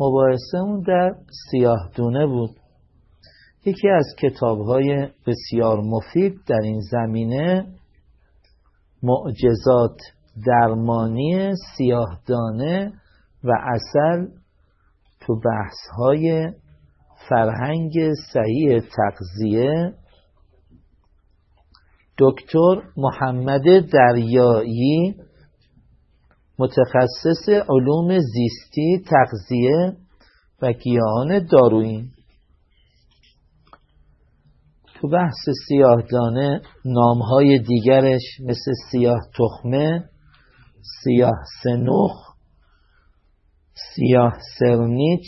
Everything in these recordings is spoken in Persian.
مباحثه در سیاه دونه بود. یکی از کتاب های بسیار مفید در این زمینه معجزات درمانی سیاه دانه و اصل تو بحث های فرهنگ صحیح تغذیه. دکتر محمد دریایی متخصص علوم زیستی تغذیه و گیاهان دارویی. تو بحث سیاه دانه نامهای دیگرش مثل سیاه تخمه سیاه سنوخ سیاه سرنیچ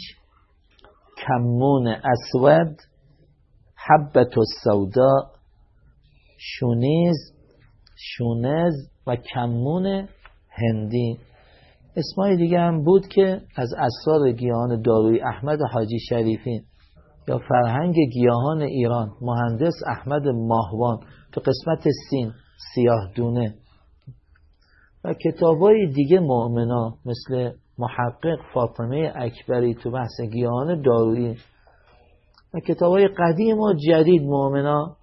کمون اسود حبت السودا شونیز شونز و کمون هندی. اسمای دیگه هم بود که از اسرار گیاهان داروی احمد حاجی شریفی یا فرهنگ گیاهان ایران مهندس احمد ماهوان تو قسمت سین سیاه دونه. و کتابای دیگه مؤمنا مثل محقق فاطمه اکبری تو بحث گیاهان دارویی. و کتابای قدیم و جدید مؤمنا.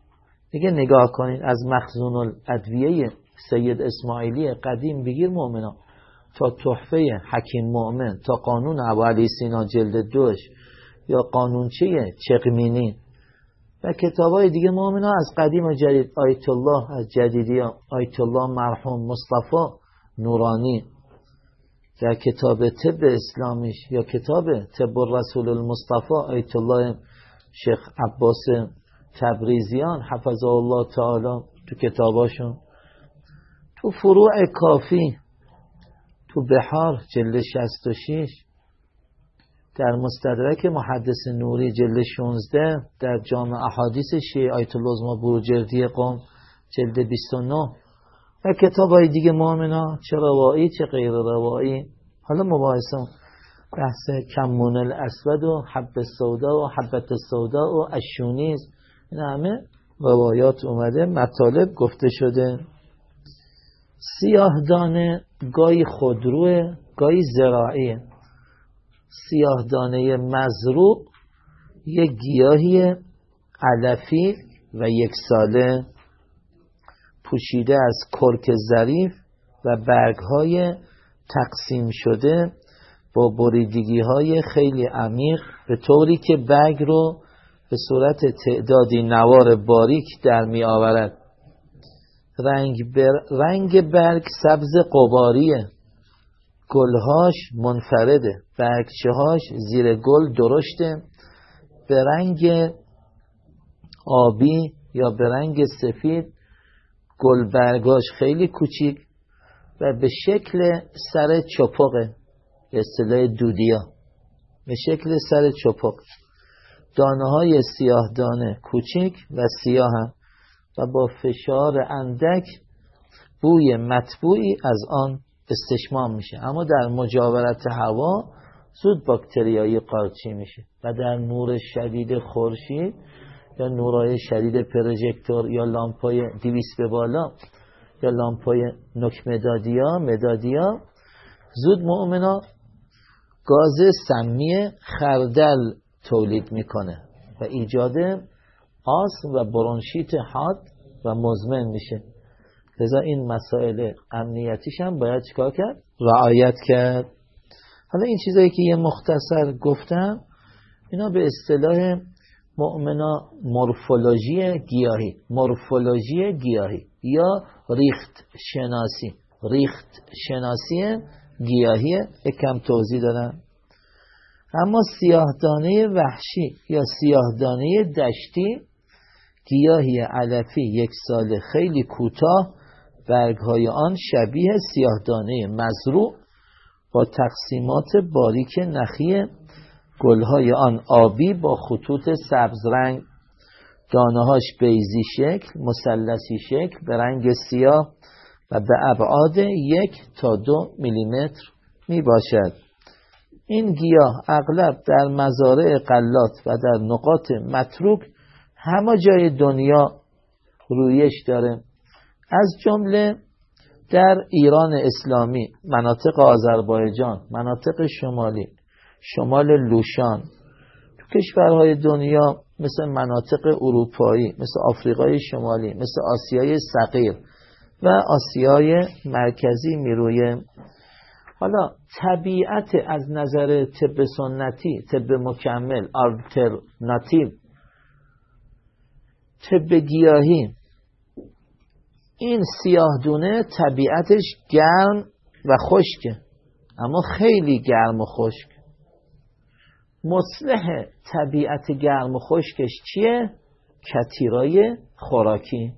دیگه نگاه کنید از مخزون الادویه سید اسماعیلی قدیم بگیر مؤمنا تا تحفه حکیم مؤمن تا قانون ابو علی سینا جلد دوش. یا قانونچه چقمینی. و کتاب های دیگه مؤمنا از قدیم و جدید. آیت الله از جدیدی آیت الله مرحوم مصطفی نورانی. در کتاب طب اسلامیش یا کتاب طب رسول المصطفى آیت الله شیخ عباس تبریزیان حفظه الله تعالی تو کتاباشون. تو فروع کافی تو بحار جلد 66 در مستدرک محدث نوری جلد 16 در جامع احادیث شیعه آیت الله بروجردی قوم جلد 29 و کتاب های دیگه مؤمنا چه روایی چه غیر روایی حالا مباحثه بحث کمون الاسود و حب سودا و حبت سودا و اشونیز این همه روایات اومده مطالب گفته شده. سیاه دانه گای خودروه گای زراعیه. سیاه دانه مزروع یک گیاهی علفی و یک ساله. پوشیده از کرک ظریف و برگ های تقسیم شده با بریدگی های خیلی عمیق. به طوری که برگ رو به صورت تعدادی نوار باریک در می آورد رنگ, بر... رنگ برگ سبز قباریه گلهاش منفرده. برگچهاش زیر گل درشته. به رنگ آبی یا به رنگ سفید گل برگاش خیلی کوچیک و به شکل سر چپقه. اصطلاح دودیا. به شکل سر چپق. دانه های سیاه دانه کوچیک و سیاه هم و با فشار اندک بوی مطبوعی از آن استشمام میشه. اما در مجاورت هوا زود باکتریایی قارچی میشه و در نور شدید خورشید یا نورای شدید پروژکتور یا لامپای دیویس به بالا یا لامپای نک مدادیا مدادیا زود مؤمنا گاز سمی خردل تولید می‌کنه و ایجاد آسم و برونشیت حاد و مزمن میشه. لذا این مسائل امنیتیش هم باید چیکار کرد؟ رعایت کرد. حالا این چیزایی که یه مختصر گفتم اینا به اصطلاح مؤمنا مورفولوژی گیاهی. مورفولوژی گیاهی. یا ریخت شناسی. ریخت شناسی گیاهی. کم توضیح دادم. اما سیاهدانه وحشی یا سیاهدانه دشتی گیاهی علفی یک سال خیلی کوتاه برگهای آن شبیه سیاهدانه مزروع با تقسیمات باریک نخی. گلهای آن آبی با خطوط سبز رنگ. دانهاش بیزی شکل مثلثی شکل به رنگ سیاه و به ابعاد یک تا دو میلیمتر می باشد این گیاه اغلب در مزارع قلات و در نقاط متروک همه جای دنیا رویش داره. از جمله در ایران اسلامی مناطق آذربایجان مناطق شمالی شمال لوشان تو کشورهای دنیا مثل مناطق اروپایی مثل آفریقای شمالی مثل آسیای صغیر و آسیای مرکزی می‌روی حالا طبیعت از نظر طب سنتی طب مکمل آلترناتیو طب گیاهی. این سیاه دونه طبیعتش گرم و خشکه اما خیلی گرم و خشک. مصلح طبیعت گرم و خشکش چیه؟ کتیرای خوراکی.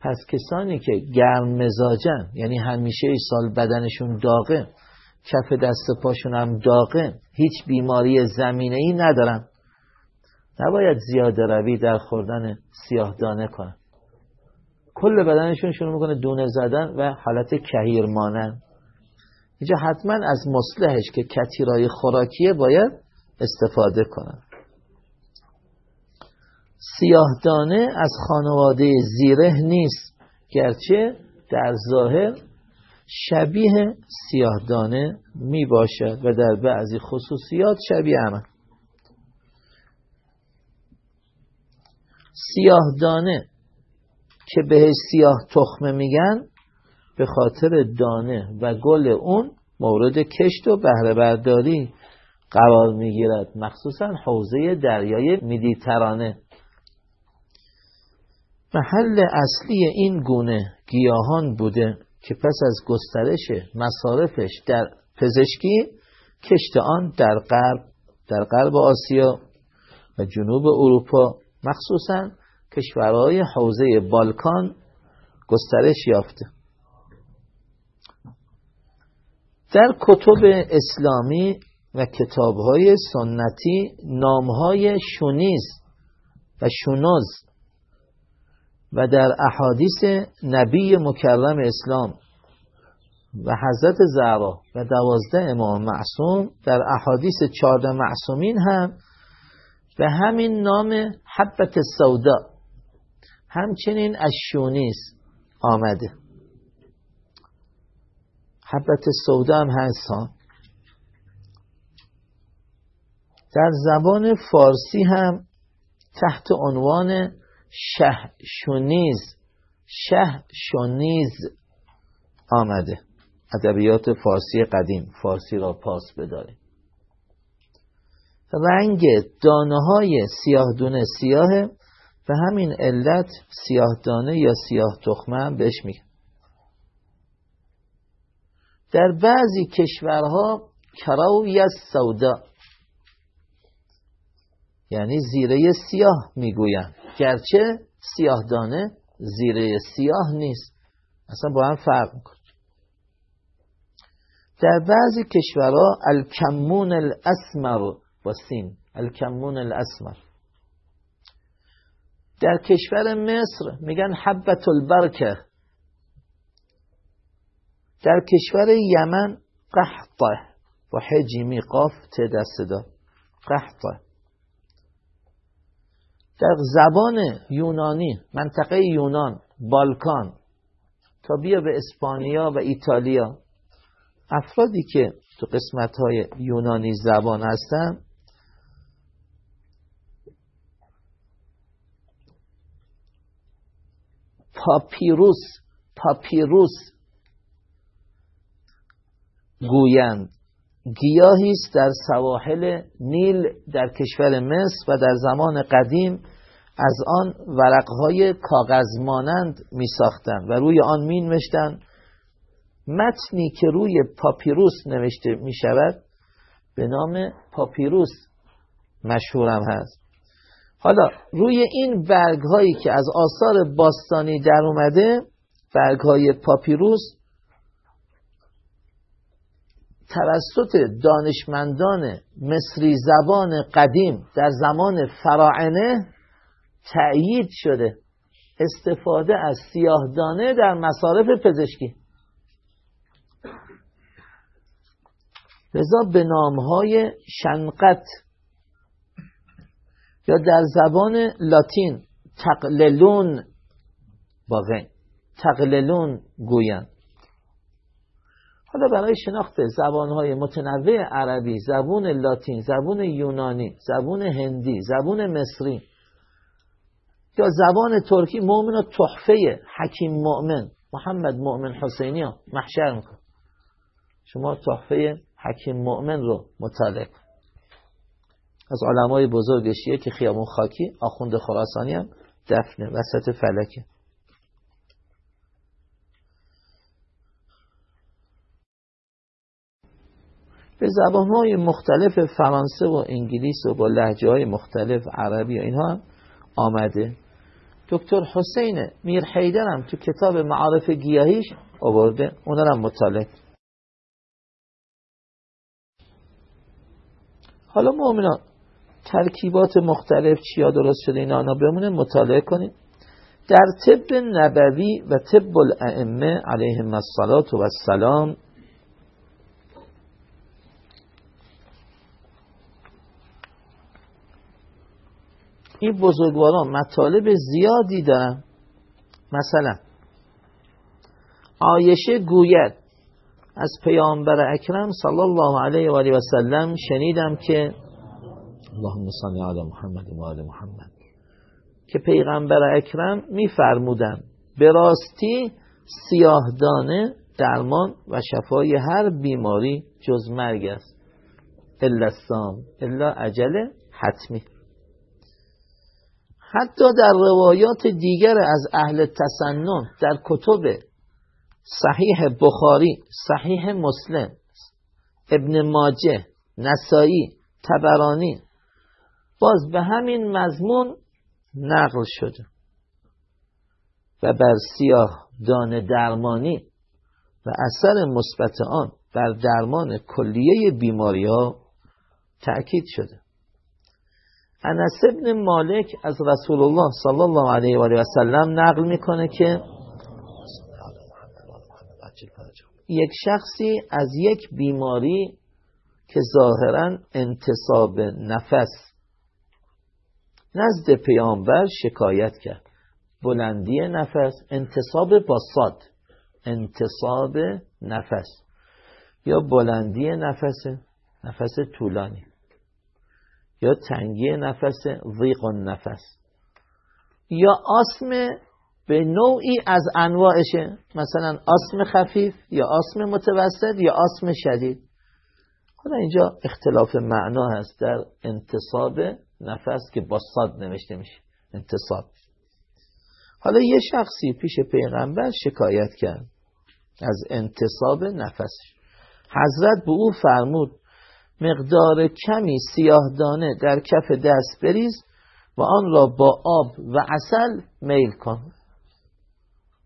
پس کسانی که گرم مزاجن یعنی همیشه ای سال بدنشون داغه کف دست پاشون هم داغه هیچ بیماری زمینه ای ندارن. نباید زیاده روی در خوردن سیاه دانه کنن کل بدنشون شروع می‌کنه دونه زدن و حالت کهیر مانن. اینجا حتما از مصلحش که کتیرای خوراکیه باید استفاده کنن. سیاهدانه از خانواده زیره نیست گرچه در ظاهر شبیه سیاهدانه می باشد و در بعضی خصوصیات شبیه همه سیاهدانه که بهش سیاه تخمه میگن به خاطر دانه و گل اون مورد کشت و بهره برداری قرار می‌گیرد. مخصوصا حوزه دریای مدیترانه محل اصلی این گونه گیاهان بوده که پس از گسترش مصارفش در پزشکی کشت آن در غرب در غرب آسیا و جنوب اروپا مخصوصا کشورهای حوزه بالکان گسترش یافته. در کتب اسلامی و کتابهای سنتی نامهای شونیز و شونوز و در احادیث نبی مکرم اسلام و حضرت زهرا و دوازده امام معصوم در احادیث چارده معصومین هم به همین نام حبت سودا همچنین از شونیز آمده. حبت سودا هم هست ها. در زبان فارسی هم تحت عنوان شه شونیز شه شونیز آمده. ادبیات فارسی قدیم فارسی را پاس بداریم. رنگ دانه های سیاه دونه سیاه به همین علت سیاه دانه یا سیاه تخمه بهش میگن. در بعضی کشورها کراوی سودا یعنی زیره سیاه می‌گویند. گرچه سیاه دانه زیره سیاه نیست. اصلا با هم فرق می‌کنه. در بعضی کشورها الکمون الاسمر و سین الکمون الاسمر در کشور مصر میگن حبت البرکه. در کشور یمن قحطه. و حجیمی قاف ته دست دار. قحطه. در زبان یونانی منطقه یونان بالکان. تا بیا به اسپانیا و ایتالیا. افرادی که تو قسمت های یونانی زبان هستن پاپیروس پاپیروس گویند گیاهی است در سواحل نیل در کشور مصر و در زمان قدیم از آن ورقهای کاغذ مانند می ساختن و روی آن می نوشتن متنی که روی پاپیروس نوشته می شود به نام پاپیروس مشهورم هست. حالا روی این برگ هایی که از آثار باستانی در اومده برگ های پاپیروس توسط دانشمندان مصری زبان قدیم در زمان فراعنه تأیید شده استفاده از سیاهدانه در مصارف پزشکی. لذا به نامهای شنقت یا در زبان لاتین تقللون باقی تقللون گویند. حالا برای شناخت زبانهای متنوع عربی زبون لاتین زبون یونانی زبون هندی زبون مصری یا زبان ترکی مؤمن و تحفه حکیم مؤمن محمد مؤمن حسینی ها محشر میکن شما تحفه حکیم مؤمن رو مطالعه از علمای بزرگ شیعه که خیامون خاکی آخوند خراسانی هم دفنه وسط فلکه. به زبان های مختلف فرانسه و انگلیس و با لحجه های مختلف عربی و اینها هم آمده. دکتر حسین میر حیدر هم تو کتاب معارف گیاهیش آورده. اونا هم مطالعه حالا مؤمنان ترکیبات مختلف چیا درست شده اینا آنا بمونه مطالعه کنیم. در طب نبوی و طب الائمه علیهم الصلاة و السلام این بزرگواران مطالب زیادی دارن. مثلا آیشه گوید از پیامبر اکرم صلی الله علیه و آله و سلم شنیدم که اللهم صل علی محمد و آل محمد. که پیغمبر اکرم میفرمودن به راستی سیاهدانه درمان و شفای هر بیماری جز مرگ است. الا السام الا عجل حتمی. حتی در روایات دیگر از اهل تسنن در کتب صحیح بخاری صحیح مسلم ابن ماجه نسایی تبرانی باز به همین مضمون نقل شده. و بر سیاه دان درمانی و اثر مثبت آن بر درمان کلیه بیماری ها تأکید شده. انس ابن مالک از رسول الله صلی الله علیه و سلم نقل می‌کنه که یک شخصی از یک بیماری که ظاهرا انتصاب نفس نزد پیامبر شکایت کرد. بلندی نفس انتصاب با صاد انتصاب نفس. یا بلندی نفس نفس طولانی. یا تنگی نفس ضیق نفس یا آسم به نوعی از انواعشه. مثلا آسم خفیف یا آسم متوسط یا آسم شدید. حالا اینجا اختلاف معنا هست در انتصاب نفس که با صاد نوشته میشه انتصاب. حالا یه شخصی پیش پیغمبر شکایت کرد از انتصاب نفسش. حضرت به او فرمود مقدار کمی سیاهدانه در کف دست بریز و آن را با آب و اصل میل کن.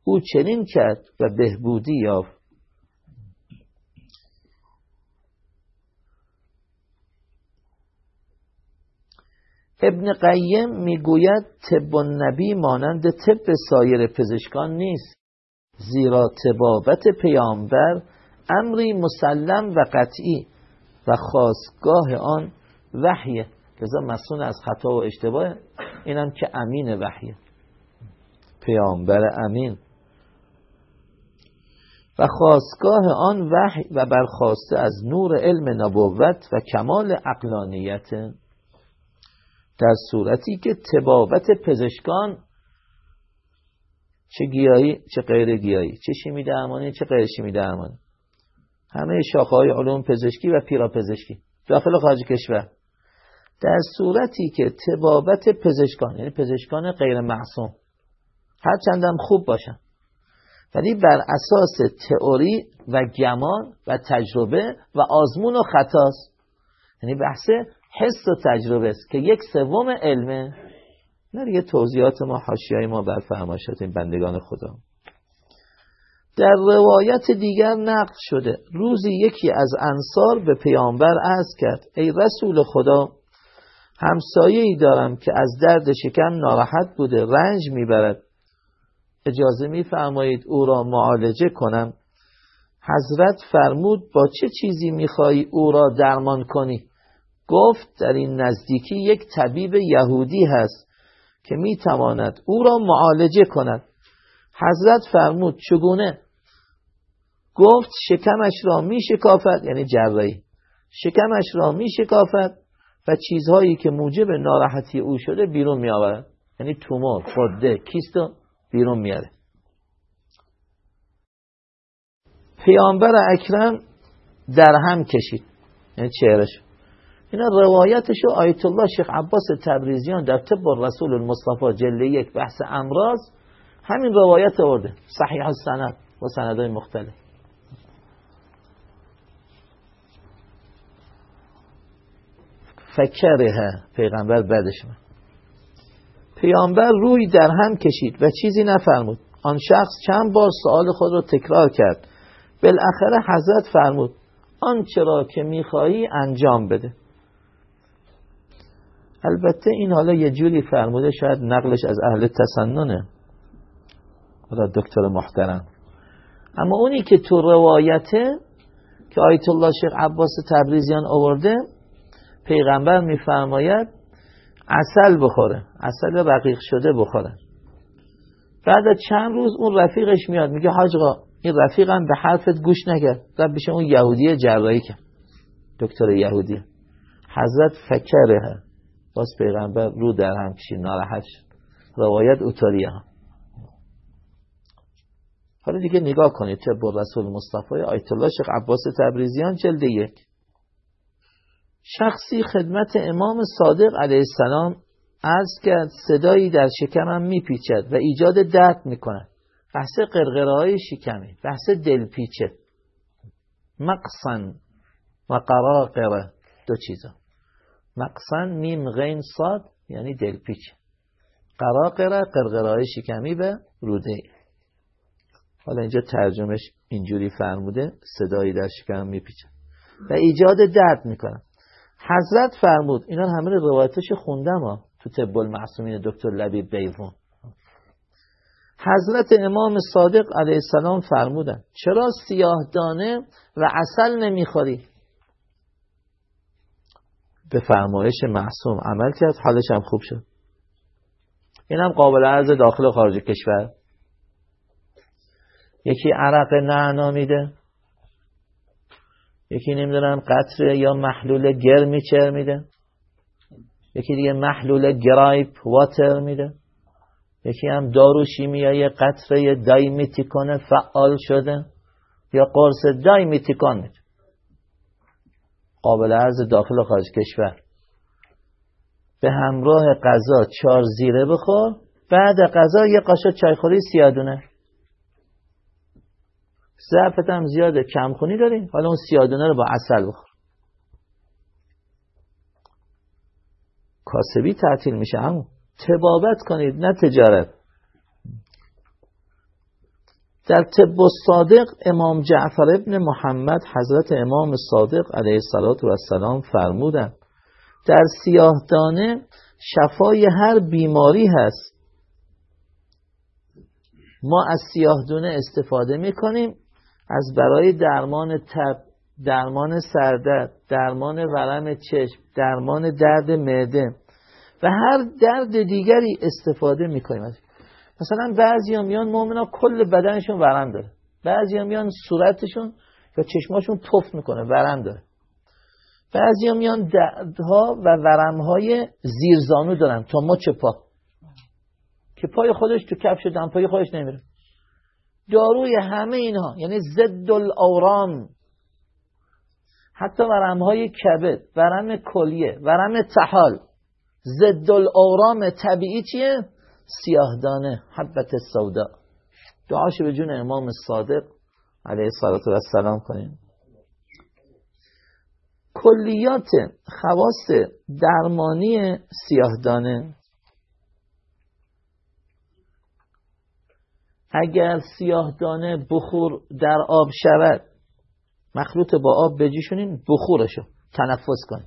او چنین کرد و بهبودی یافت. ابن قیم می‌گوید طب نبی مانند طب سایر پزشکان نیست زیرا تبابت پیامبر امری مسلم و قطعی و خواستگاه آن وحیه. لذا مسئول از خطا و اشتباه اینم که امین وحیه. پیامبر امین. و خواستگاه آن وحی و برخواسته از نور علم نبوت و کمال اقلانیت در صورتی که تبابت پزشکان چه گیایی چه غیر گیایی چه شیمی درمانی چه غیر شیمی درمانی همه شاخه های علوم پزشکی و پیراپزشکی. داخل خارج کشور. در صورتی که تبابت پزشکان یعنی پزشکان غیر معصوم. هرچندم خوب باشن. ولی بر اساس تئوری و گمان و تجربه و آزمون و خطاست. یعنی بحث حس و تجربه است که یک سوم علمه نه دیگه توضیحات ما حاشیه ما بر فرمایشات این بندگان خدا. در روایت دیگر نقل شده روزی یکی از انصار به پیامبر عرض کرد ای رسول خدا همسایه ای دارم که از درد شکم ناراحت بوده رنج می‌برد. اجازه میفرمایید او را معالجه کنم. حضرت فرمود با چه چیزی می‌خواهی او را درمان کنی؟ گفت در این نزدیکی یک طبیب یهودی هست که می‌تواند او را معالجه کند. حضرت فرمود چگونه؟ گفت شکمش را می شکافد یعنی جراحی. شکمش را می شکافد و چیزهایی که موجب ناراحتی او شده بیرون می آورد یعنی تومور خورده کیست بیرون میاره پیامبر اکرم در هم کشید. یعنی چهرش اینا روایتشو آیت الله شیخ عباس تبریزیان در طب رسول المصطفى جله یک بحث امراض همین روایت آورده. صحیح السند و سندهای مختلف. فکره پیغمبر بعدش من پیامبر روی در هم کشید و چیزی نفرمود. آن شخص چند بار سوال خود را تکرار کرد. بالاخره حضرت فرمود آنچه را که می‌خواهی انجام بده. البته این حالا یه جوری فرموده شاید نقلش از اهل تسننه. خدا دکتر محترم. اما اونی که تو روایته که آیت الله شیخ عباس تبریزیان آورده پیغمبر میفرماید اصل بخوره. اصل رقیق شده بخوره. بعد چند روز اون رفیقش میاد میگه حاج این رفیقم به حرفت گوش نکرد. رب بشه اون یهودی جراحی کرد. دکتر یهودی. حضرت فکره. باز پیغمبر رو در هم کشید ناراحت شد روایت اوتاریه ها. حالا دیگه نگاه کنید طب رسول مصطفی آیت الله شیخ عباس تبریزیان جلد یک. شخصی خدمت امام صادق علیه السلام از کرد صدایی در شکمم میپیچد و ایجاد درد می‌کند. بحث قرقره های شکمی بحث دلپیچه مقصن و قراقره دو چیزا. مقصن میم غین صاد یعنی دلپیچه قراقره قرقره های شکمی به روده حالا اینجا ترجمش اینجوری فرموده صدایی در شکم میپیچه. و ایجاد درد می‌کنه. حضرت فرمود اینا همه روایتش خوندم ها تو طب المعصومین دکتر لبیب بیوون. حضرت امام صادق علیه السلام فرمودن چرا سیاه دانه و اصل نمی‌خوری؟ به فرمایش معصوم. عمل کرد حالش هم خوب شد. این هم قابل عرض داخل و خارج کشور. یکی عرق نعنا میده. یکی نمی‌دونم قطره یا محلول gripe mixture میده. یکی دیگه محلول gripe water میده. یکی هم دارو شیمیایی قطره دایمتیکون فعال شده یا قرص دایمتیکون. میده قابل عرض داخل و خارج کشور. به همراه غذا چهار زیره بخور بعد غذا یه قاشق چایخوری سیاه‌دونه. ضعفت هم زیاده کمخونی داری حالا اون سیادونه رو با اصل بخور. کاسبی تعطیل میشه همون تبابت کنید نه تجارت. در طب صادق امام جعفر ابن محمد حضرت امام صادق علیه السلام فرمودن در سیاهدانه شفای هر بیماری هست. ما از سیاهدانه استفاده می‌کنیم از برای درمان تب درمان سردرد درمان ورم چشم درمان درد معده و هر درد دیگری استفاده می‌کنیم. مثلا بعضی هم میان مؤمنا کل بدنشون ورم داره. بعضی هم میان صورتشون یا چشماشون پف می‌کنه ورم داره. بعضی هم میان دردها و ورمهای زیرزانو دارن تا مچ پا. که پای خودش تو کفش پای خودش نمیره. داروی همه اینها یعنی ضد الاورام. حتی ورم های کبد ورم کلیه ورم تحال. ضد الاورام طبیعی چیه؟ سیاهدانه حبت سودا. دعاش به جون امام صادق علیه الصلاه و السلام کنیم. کلیات خواص درمانی سیاهدانه. اگر سیاه دانه بخور در آب شود مخلوط با آب بجیشونین بخورشو تنفس کنین.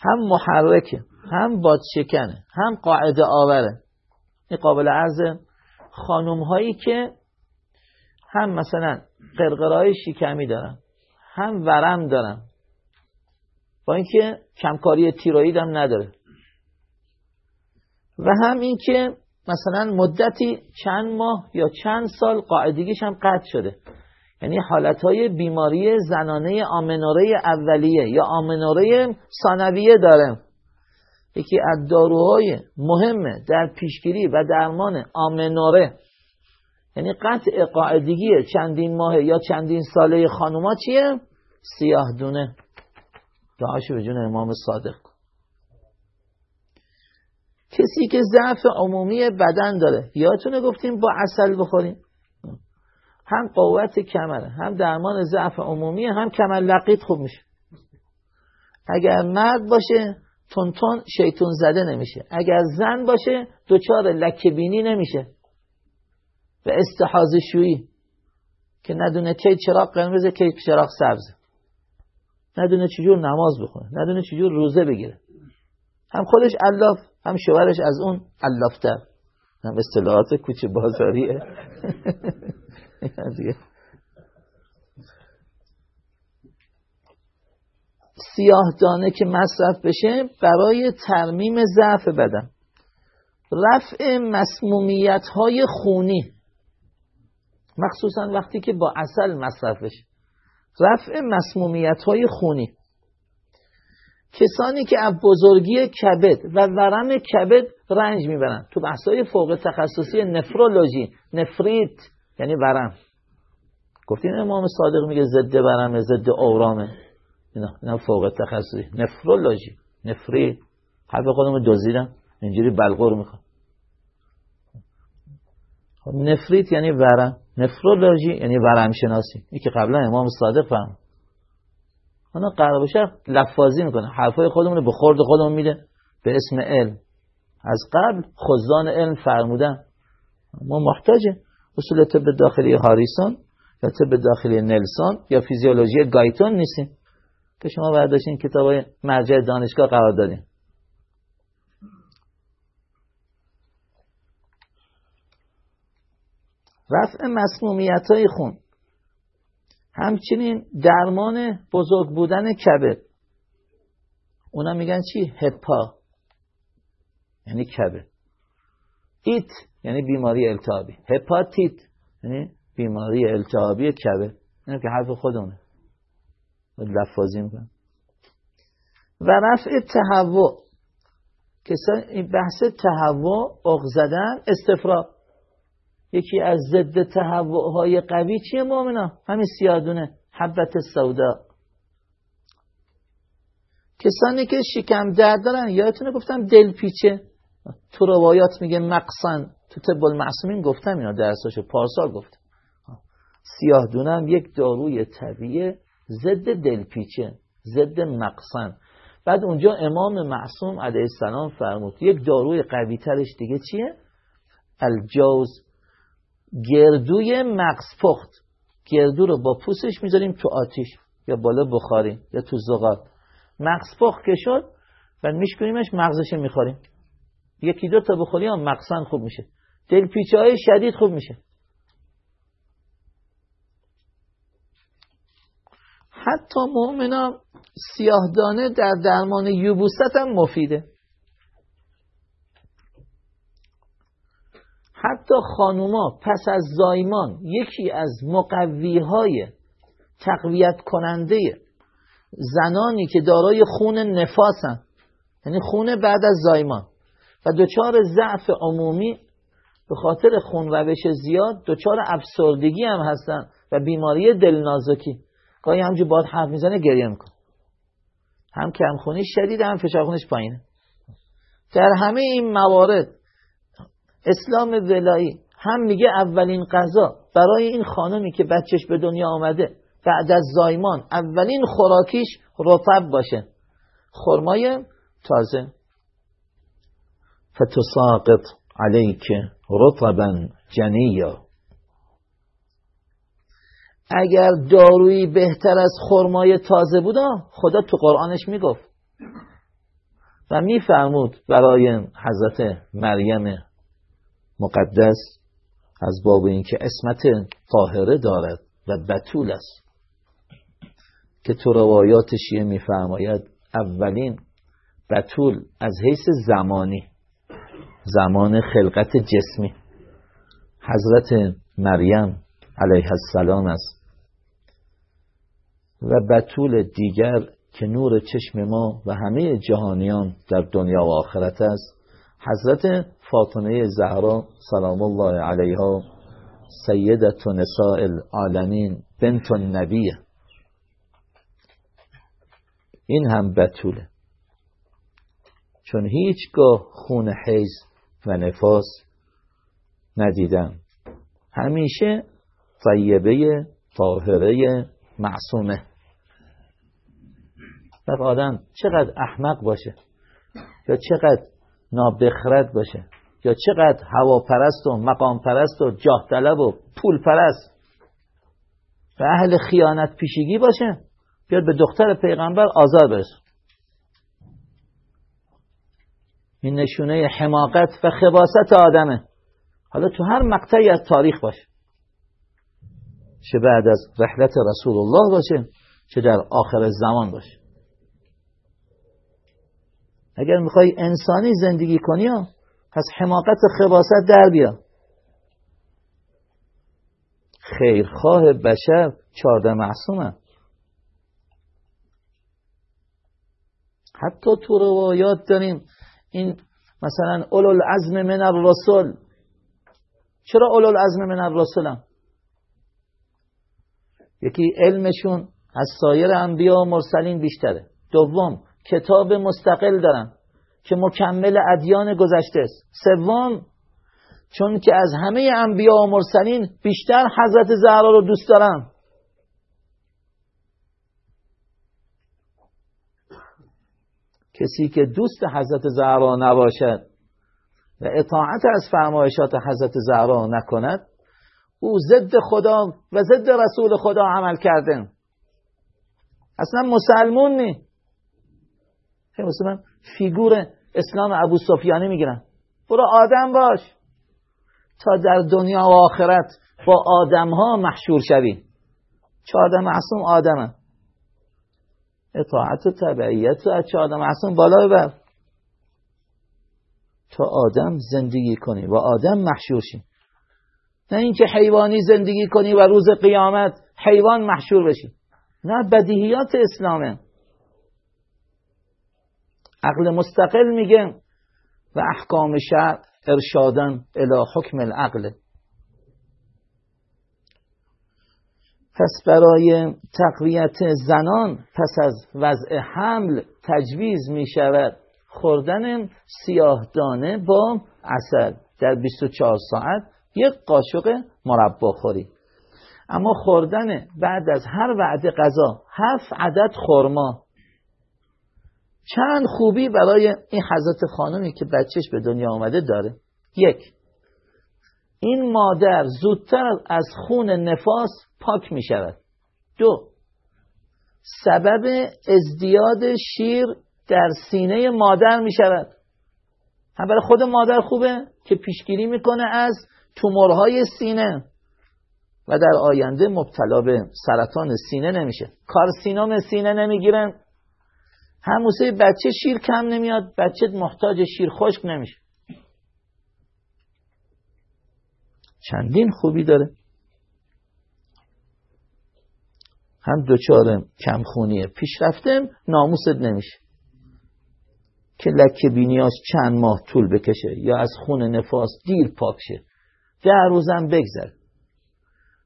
هم محرکه. هم بادشکنه هم قاعده آوره این قابل عرض خانوم هایی که هم مثلا قرقرای شکمی دارن هم ورم دارن. با اینکه کمکاری تیروید هم نداره. و هم اینکه مثلا مدتی چند ماه یا چند سال قاعدگیش هم قطع شده. یعنی حالتهای بیماری زنانه آمنوره اولیه یا آمنوره ثانویه داره. یکی از داروهای مهمه در پیشگیری و درمان آمنوره یعنی قطع قاعدگی چندین ماه یا چندین ساله خانوما چیه؟ سیاه دونه. دعاشو به جون امام صادق کسی که ضعف عمومی بدن داره. یادتونه گفتیم با اصل بخوریم؟ هم قوت کمره هم درمان ضعف عمومی هم کمر لقیت خوب میشه. اگر مرد باشه تون شیطون زده نمیشه. اگر زن باشه دوچار لکبینی نمیشه. و استحاز شویی. که ندونه کی چراغ قرمزه کی چراغ سبزه ندونه چجور نماز بخونه. ندونه چجور روزه بگیره. هم خودش الاف هم شوهرش از اون الافتر هم اصطلاحات کوچه بازاریه. سیاه دانه که مصرف بشه برای ترمیم ضعف بدن. رفع مسمومیت های خونی. مخصوصا وقتی که با اصل مصرف بشه. رفع مسمومیت های خونی. کسانی که از بزرگی کبد و ورم کبد رنج می‌برن تو بحثای فوق تخصصی نفرولوژی نفریت یعنی ورم. گفتین امام صادق میگه ضد ورمه ضد اورامه. اینا اینا فوق تخصصی. نفرولوژی. نفری. حرف خودم دزدیدم اینجوری بلغور می‌خوام خب نفریت یعنی ورم. نفرولوژی یعنی ورم شناسی این که قبلا امام صادق فهم اونا قرار باشه لفاظی می‌کنه. حرفای خودمون به خورد خودمون میده. به اسم علم. از قبل خزان علم فرمودن. ما محتاجه اصول طب داخلی هاریسون یا طب داخلی نلسون یا فیزیولوژی گایتون نیستیم. که شما برداشتین کتاب های مرجع دانشگاه قرار دادیم رفع مسمومیت های خون. همچنین درمان بزرگ بودن کبد. اونا میگن چی؟ هپا. یعنی کبد. ایت یعنی بیماری التهابی. هپاتیت یعنی بیماری التهابی کبد. اینه که حرف خودمونه. لفاظی می‌کنن و رفع تهوع. کسان این بحث تهوع اغ زدن استفراغ. یکی از ضد تهوع های قوی چیه مؤمنا همین سیادونه حبت سودا. کسانی که شکم درد دارن یادتونه گفتم دل پیچه. تو روایات میگه مقصن. تو طب المعصومین گفتم اینا درساشو پارسال گفتم. سیاه دونم یک داروی طبیعی. ضد دلپیچه ضد مقصن. بعد اونجا امام معصوم علیه السلام فرمود یک داروی قوی ترش دیگه چیه؟ الجوز گردوی مغز پخت. گردو رو با پوستش می‌ذاریم تو آتیش یا بالا بخاری یا تو زغال. مغز پخت که شد و میشکنیمش مغزش می‌خوریم. یکی دو تا بخوریم مقصن خوب میشه. دلپیچه های شدید خوب میشه. حتی مؤمنا سیاهدانه در درمان یوبوست هم مفیده. حتی خانوما پس از زایمان یکی از مقوی های تقویت کننده زنانی که دارای خون نفاسن یعنی خون بعد از زایمان و دچار ضعف عمومی به خاطر خون روش زیاد دچار افسردگی هم هستن و بیماری دلنازکی. گاهی همجور باد حرف می‌زنه گریه میکن هم کمخونی شدید هم فشارخونش پایینه. در همه این موارد اسلام ولایی هم میگه اولین قضا برای این خانمی که بچهش به دنیا آمده بعد از زایمان اولین خوراکیش رطب باشه. خرمای تازه. فتساقط علیک رطبا جنیا. اگر دارویی بهتر از خرمای تازه بودا خدا تو قرآنش می‌گفت. و میفرمود برای حضرت مریم مقدس از باب اینکه اسمت طاهره دارد و بطول است. که تو روایات شیعه میفرماید اولین بطول از حیث زمانی زمان خلقت جسمی حضرت مریم علیه السلام است. و بطول دیگر که نور چشم ما و همه جهانیان در دنیا و آخرت است حضرت فاطمه زهرا سلام الله علیها سیدت نساء العالمین بنت النبیه این هم بطوله چون هیچگاه خون حیز و نفاس ندیدم. همیشه طیبه طاهره معصومه. و آدم چقدر احمق باشه؟ یا چقدر نابخرد باشه؟ یا چقدر هواپرست و مقام پرست و جاه طلب و پول پرست و اهل خیانت پیشگی باشه؟ بیاد به دختر پیغمبر آزار برسه این نشونه حماقت و خباست آدمه. حالا تو هر مقطعی از تاریخ باشه. چه بعد از رحلت رسول الله باشه چه در آخر زمان باشه. اگر می‌خوای انسانی زندگی کنی پس حماقت خباست در بیا. خیرخواه بشر چارده معصومه. حتی تو روایات داریم این مثلا اولو العزم من الرسول. چرا اولو العزم من الرسول هم؟ یکی علمشون از سایر انبیا و مرسلین بیشتره. دوم کتاب مستقل دارن که مکمل ادیان گذشته است. سوم چون که از همه انبیا و مرسلین بیشتر حضرت زهرا رو دوست دارن. کسی که دوست حضرت زهرا نباشد و اطاعت از فرمایشات حضرت زهرا نکند او ضد خدا و ضد رسول خدا عمل کرده. اصلا مسلمون نی. مثلا فیگور اسلام ابو سفیانی می‌گیرن. برو آدم باش. تا در دنیا و آخرت با آدم ها محشور شوی. چهارده معصوم؟ آدمه. اطاعت و تبعیت و از چهارده معصوم؟ بالا ببر تا آدم زندگی کنی و آدم محشور شی. نه اینکه حیوانی زندگی کنی و روز قیامت حیوان محشور بشی. نه بدیهیات اسلامه. عقل مستقل میگه و احکام شرع ارشادن الى حکم العقل. پس برای تقویت زنان پس از وضع حمل تجویز می شود خوردن سیاه دانه با اصل در 24 ساعت یک قاشق مربا خوری. اما خوردن بعد از هر وعده غذا هفت عدد خورما چند خوبی برای این حضرت خانمی که بچهش به دنیا آمده داره. یک این مادر زودتر از خون نفاس پاک می شود دو سبب ازدیاد شیر در سینه مادر می شود هم برای خود مادر خوبه که پیشگیری می‌کنه از تومورهای سینه و در آینده مبتلا به سرطان سینه نمیشه. کارسینوم سینه نمی‌گیرن. هموسه بچه شیر کم نمیاد بچه محتاج شیر خشک نمیشه. چندین خوبی داره. هم دوچار کمخونیه پیشرفته ناموست نمیشه. که لکه بینیاش چند ماه طول بکشه یا از خون نفاس دیر پاک شه. ده روزم بگذر.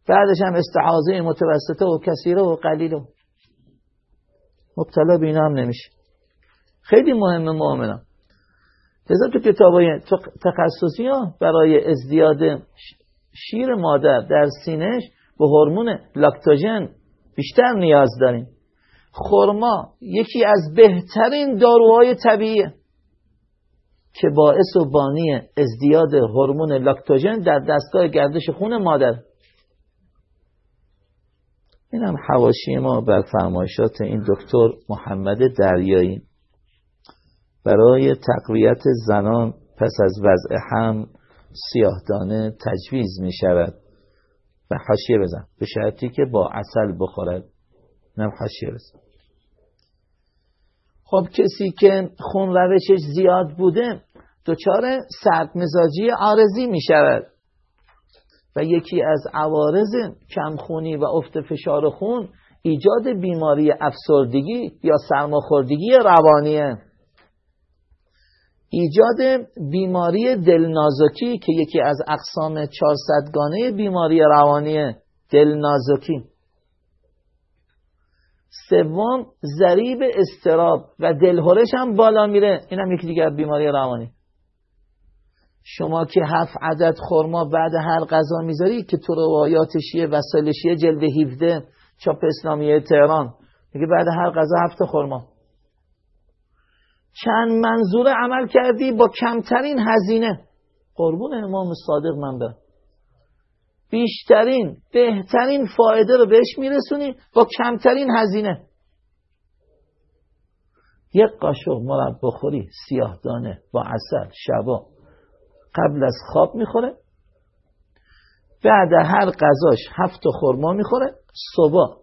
بعدش هم استعاضه متوسطه و کثیره و قلیله مبتلا به هم نمیشه. خیلی مهمه مؤمنم لذا تو کتاب تخصصی ها برای ازدیاد شیر مادر در سینهش به هورمون لاکتوژن بیشتر نیاز داریم. خورما یکی از بهترین داروهای طبیعیه که باعث و بانی ازدیاد هورمون لاکتوژن در دستگاه گردش خون مادر. این هم حواشی ما بر فرمایشات این دکتر محمد دریایی. برای تقویت زنان پس از وضع هم سیاهدانه تجویز می شود و حاشیه بزن. به شرطی که با اصل بخورد. نم حاشیه بزن. خب کسی که خون روشش زیاد بوده دچار سرد مزاجی آرزی می شود و یکی از عوارض کمخونی و افت فشار خون ایجاد بیماری افسردگی یا سرماخوردگی روانیه. ایجاد بیماری دلنازکی که یکی از اقسام 400 گانه بیماری روانی دلنازکی. سوم ضریب استراب و دلهورش هم بالا میره. این هم یکی دیگر بیماری روانی. شما که هفت عدد خورما بعد هر غذا می‌ذاری که تو روایات شیعه جلد 17 چاپ اسلامی تهران. میگه بعد هر غذا هفت خورما چند منظور عمل کردی با کمترین هزینه؟ قربون امام صادق من به بیشترین بهترین فایده رو بهش میرسونی با کمترین هزینه. یک قاشق مرب بخوری سیاه دانه با اصل شبا. قبل از خواب می‌خوره. بعد هر غذاش هفت خورما می‌خوره. صبح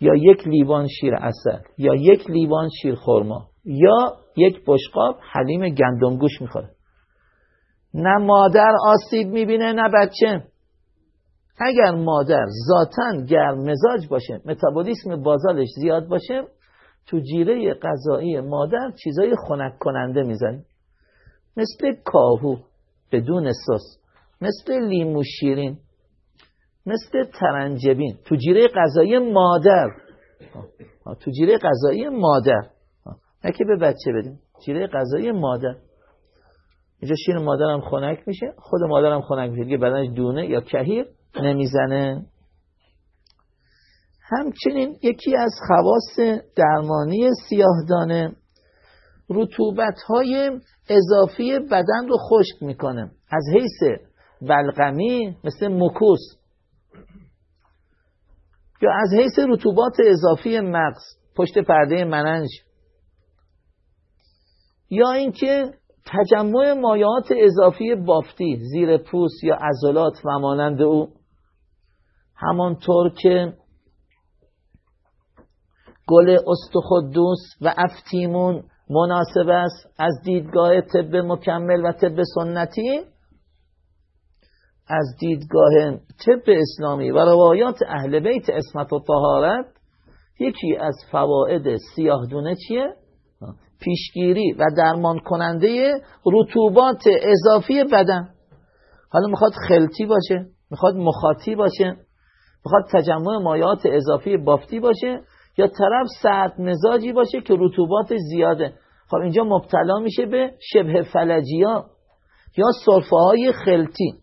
یا یک لیوان شیر اصل یا یک لیوان شیر خورما یا یک بشقاب حلیم گندمگوش می‌خوره. نه مادر آسیب می‌بینه نه بچه. اگر مادر ذاتا گرم مزاج باشه متابولیسم بازالش زیاد باشه تو جیره غذایی مادر چیزای خنک کننده می‌زنه. مثل کاهو. بدون سس. مثل لیمو شیرین مثل ترنجبین. تو جیره غذایی مادر. تو جیره غذایی مادر. نه که به بچه بدیم. جیره غذایی مادر. اینجا شیر مادرم خنک میشه. خود مادرم خنک میشه. دیگه بدنش دونه یا کهیر نمی‌زنه. همچنین یکی از خواص درمانی سیاهدانه رطوبت های اضافی بدن رو خشک می‌کنه. از حیث بلغمی مثل مکوس. یا از حیث رطوبات اضافی مغز پشت پرده مننج. یا اینکه تجمع مایات اضافی بافتی زیر پوست یا عضلات و مانند او. همانطور که گل استخدوس و افتیمون مناسب است از دیدگاه طب مکمل و طب سنتی از دیدگاه طب اسلامی و روایات اهل بیت اسمت و طهارت یکی از فواید سیاه دونه چیه؟ پیشگیری و درمان کننده رطوبات اضافی بدن حالا می‌خواد خلطی باشه می‌خواد مخاطی باشه می‌خواد تجمع مایات اضافی بافتی باشه یا طرف سعد مزاجی باشه که رطوبات زیاده. خب اینجا مبتلا میشه به شبه فلجیا یا صرفه های خلطی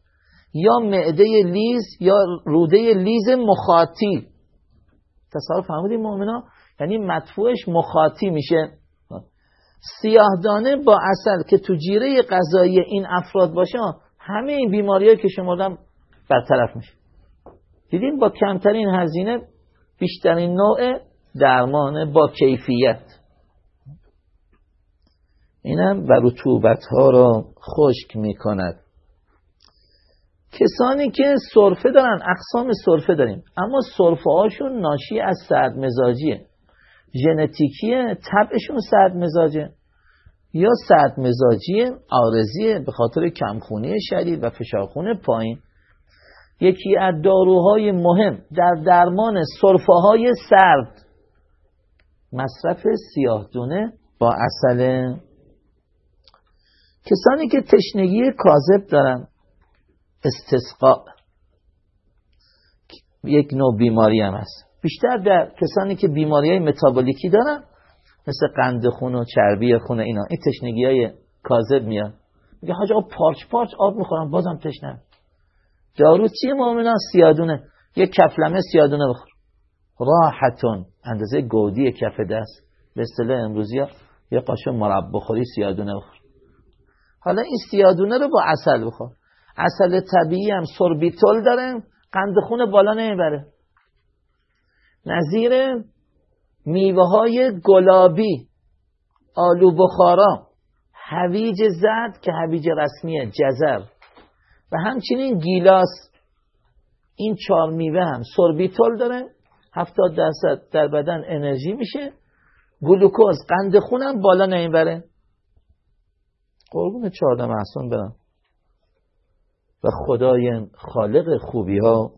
یا معده لیز یا روده لیز مخاطی. تصور فهمیدیم مؤمنا یعنی مدفوعش مخاطی میشه. سیاهدانه با اصل که تو جیره غذایی این افراد باشه همه این بیماری که شما برطرف میشه. دیدیم با کمترین هزینه بیشترین نوع درمان با کیفیت. اینم و رطوبت ها را خشک می کند کسانی که صرفه دارن اقسام صرفه داریم اما صرفه هاشون ناشی از سرد مزاجیه ژنتیکیه طبعشون سرد مزاجه یا سرد مزاجی آرزیه به خاطر کمخونی شدید و فشارخون پایین. یکی از داروهای مهم در درمان صرفه های سرد مصرف سیاه دونه با اصل کسانی که تشنگی کاذب دارن استسقاء یک نوع بیماری هم هست. بیشتر در کسانی که بیماری های متابولیکی دارن مثل قند خون و چربی خون اینا. این تشنگی های کاذب میاد میگه حاج آب پارچ پارچ آب می‌خورم بازم تشنم. دارو چیه مؤمنا سیادونه یک کفلمه سیادونه بخور. راحتون. اندازه گودی کف دست به اصطلاح امروزی ها یه قاشق مرب بخوری سیادونه بخور. حالا این سیادونه رو با اصل بخور. اصل طبیعی هم سوربیتول داره قند خون بالا نمی‌بره. نظیر میوه های گلابی آلو بخارا هویج زد که هویج رسمیه جزر. و همچنین گیلاس. این چهار میوه هم سوربیتول داره. هفتاد درصد در بدن انرژی میشه. گلوکوز قند خونم بالا نمی‌بره قربون چهارده محسون برم. و خدای خالق خوبی ها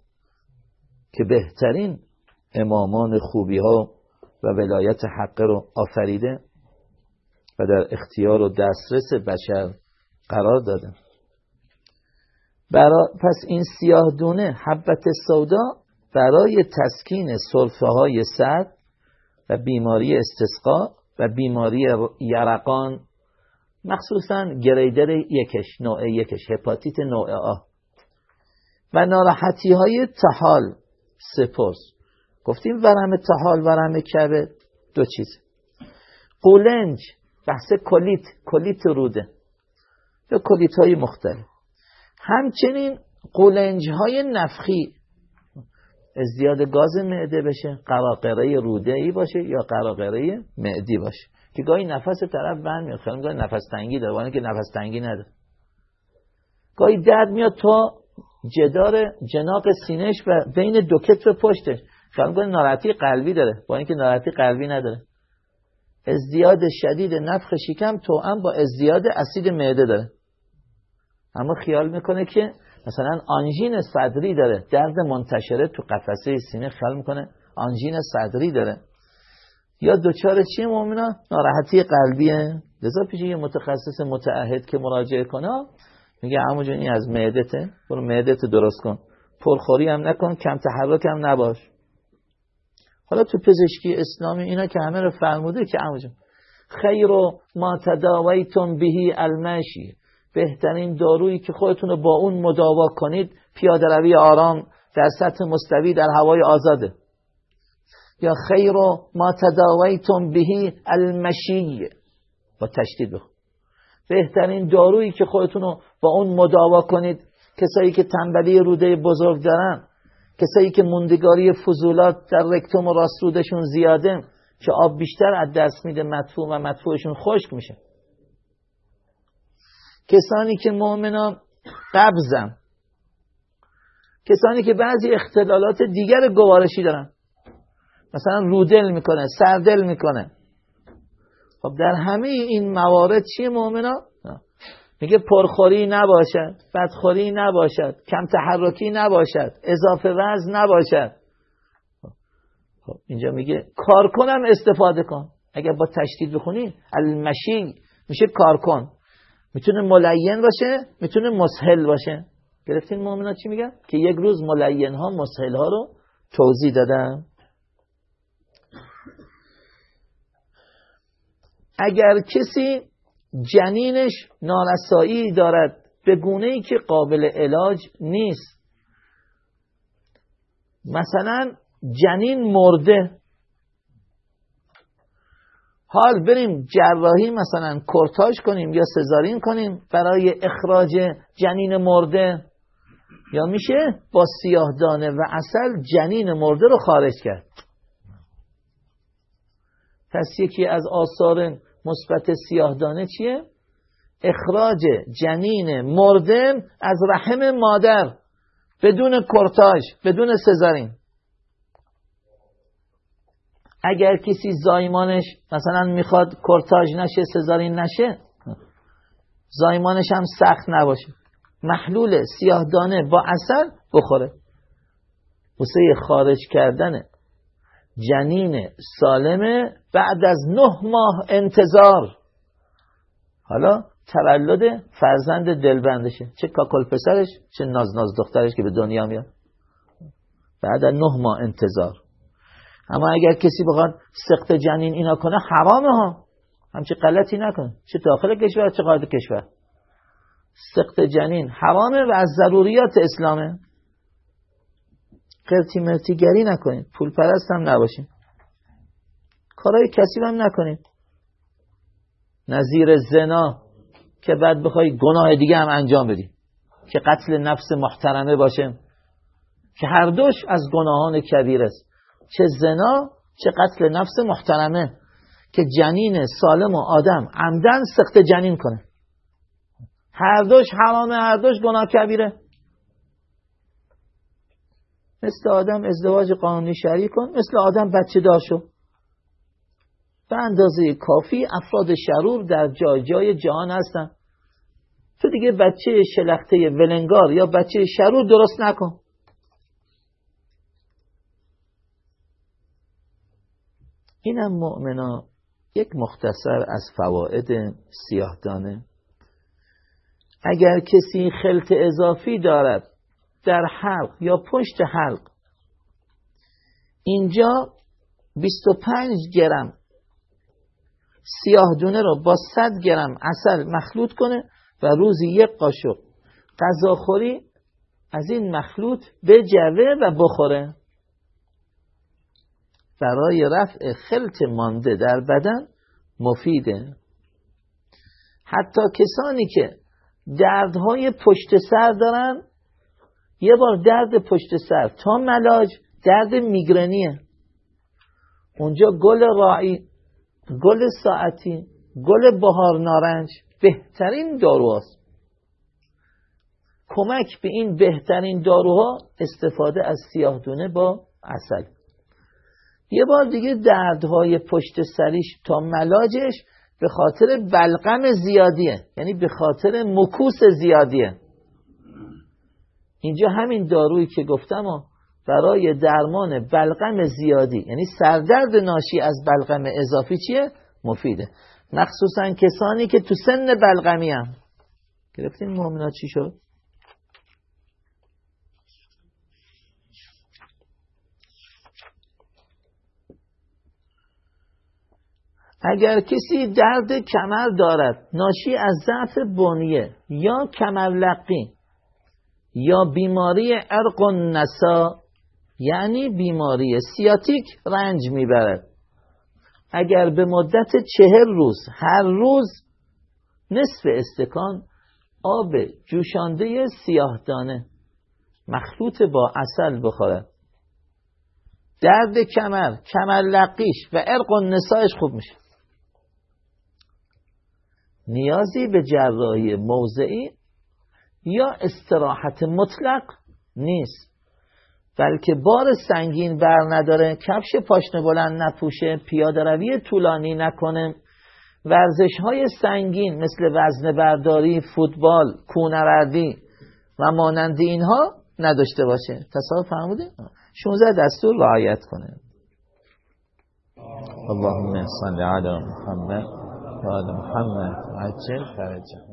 که بهترین امامان خوبی ها و ولایت حق رو آفریده و در اختیار و دسترس بشر قرار داده. برا پس این سیاه دونه حبت سودا برای تسکین صرفه های سرد و بیماری استسقا و بیماری یرقان مخصوصا گریدر یکش نوع یکش هپاتیت نوع آ. و ناراحتی های تحال سپرس. گفتیم ورم تحال ورم کبد دو چیز. قولنج بحث کلیت کلیت روده. یا کلیت های مختلف. همچنین قولنج های نفخی ازدیاد گاز معده بشه قراقره روده ای باشه یا قراقره معدی باشه. که گاهی نفس طرف بند میاد. خیلی گاهی نفس تنگی داره که نفس تنگی نداره. گاهی درد میاد تا جدار جناق سینش و بین دو کتف پشتش. خیلی گاهی ناراحتی قلبی داره. با اینکه ناراحتی قلبی نداره. ازدیاد شدید نفخ شکم تو هم با ازدیاد اسید معده داره. اما خیال می‌کنه که مثلا آنژین صدری داره. درد منتشره تو قفسه سینه خیال می‌کنه. آنژین صدری داره. یا دوچار چیه مؤمنا ناراحتی قلبیه. لذا پیش یه متخصص متعهد که مراجعه کنه میگه عمو این از معدته. برو معدت درست کن. پرخوری هم نکن کم تحرک هم نباش. حالا تو پزشکی اسلامی اینا که همه رو فرموده که عمو خیر ما تداویتم بهی المشی. بهترین دارویی که خودتون رو با اون مداوا کنید پیاده روی آرام در سطح مستوی در هوای آزاده. یا خیر ما تداویتم بهی المشی. با تشدید بخون. بهترین دارویی که خودتون رو با اون مداوا کنید کسایی که تنبلی روده بزرگ دارن کسایی که موندگاری فضولات در رکتوم و راست رودشون زیاده که آب بیشتر از دست میده مدفوع و مدفوعشون خشک میشه. کسانی که مؤمنان قبضن. کسانی که بعضی اختلالات دیگر گوارشی دارن. مثلا رودل می‌کنه سردل می‌کنه. خب در همه این موارد چیه مؤمنا میگه پرخوری نباشد بدخوری نباشد کم تحرکی نباشد اضافه وزن نباشد. خب اینجا میگه کار کنم استفاده کن. اگر با تشدید بخونی المشی میشه کار کن می‌تونه ملین باشه می‌تونه مسهل باشه. گرفتین مؤمنات چی میگن؟ که یک روز ملین ها مسهل ها رو توضیح دادم اگر کسی جنینش نارسایی دارد به گونه ای که قابل علاج نیست. مثلا جنین مرده. حال بریم جراحی مثلا کرتاژ کنیم یا سزارین کنیم برای اخراج جنین مرده؟ یا میشه با سیاه دانه و اصل جنین مرده رو خارج کرد؟ پس یکی از آثار مثبت سیاه دانه چیه؟ اخراج جنین مرده از رحم مادر بدون کرتاژ بدون سزارین. اگر کسی زایمانش مثلا می‌خواد کرتاژ نشه سزارین نشه زایمانش هم سخت نباشه. محلول سیاه دانه با اصل بخوره. واسه خارج کردن جنین سالمه بعد از نه ماه انتظار. حالا تولد فرزند دلبندشه. چه کاکل پسرش چه ناز ناز دخترش که به دنیا میاد. بعد از نه ماه انتظار. اما اگر کسی بخواد سخت جنین اینا کنه حرامه ها. همچه غلطی نکنه. چه داخل کشور چه خارج کشور؟ سخت جنین حرامه و از ضروریات اسلامه. قرتی مرتی گری نکنید پول پرست هم نباشید کارهای کسی هم نکنید نظیر زنا که بعد بخوای گناه دیگه هم انجام بدی. که قتل نفس محترمه باشه. که هر دوش از گناهان کبیر است. چه زنا چه قتل نفس محترمه که جنین سالم و آدم عمدن سخت جنین کنه. هر دوش حرامه هر دوش گناه کبیره. مثل آدم ازدواج قانونی شرعی کن مثل آدم بچه دار شو. به اندازه کافی افراد شرور در جای جای جهان هستن. تو دیگه بچه شلخته ولنگار یا بچه شرور درست نکن. اینم مؤمنا یک مختصر از فواید سیاهدانه اگر کسی خلط اضافی دارد در حلق یا پشت حلق اینجا 25 گرم سیاه دونه رو با 100 گرم اصل مخلوط کنه و روزی یک قاشق غذاخوری از این مخلوط بجوه و بخوره. برای رفع خلط مانده در بدن مفیده. حتی کسانی که دردهای پشت سر دارن یه بار درد پشت سر تا ملاج درد میگرنیه. اونجا گل راعی گل ساعتی گل بهار نارنج بهترین داروهاست. کمک به این بهترین داروها استفاده از سیاهدونه با اصل یه بار دیگه دردهای پشت سریش تا ملاجش به خاطر بلغم زیادیه یعنی به خاطر مکوس زیادیه اینجا همین دارویی که گفتم و برای درمان بلغم زیادی یعنی سردرد ناشی از بلغم اضافی چیه؟ مفیده مخصوصا کسانی که تو سن بلغمی هم گرفتین مؤمنات چی شد؟ اگر کسی درد کمر دارد ناشی از ضعف بنیه یا کمرلقی یا بیماری ارق نسا یعنی بیماری سیاتیک رنج می‌برد. اگر به مدت چهر روز هر روز نصف استکان آب جوشانده سیاهدانه مخلوط با اصل بخورد. درد کمر کمر لقیش و ارق و نسایش خوب میشه. نیازی به جراحی موضعی یا استراحت مطلق نیست. بلکه بار سنگین بر نداره کفش پاشنه بلند نپوشه پیاده روی طولانی نکنه. ورزش های سنگین مثل وزن برداری فوتبال کونوردی و مانند اینها نداشته باشه. تصاحب فرمودیم 16 دستور رعایت کنه. اللهم صل علی محمد. و محمد عجل فرجه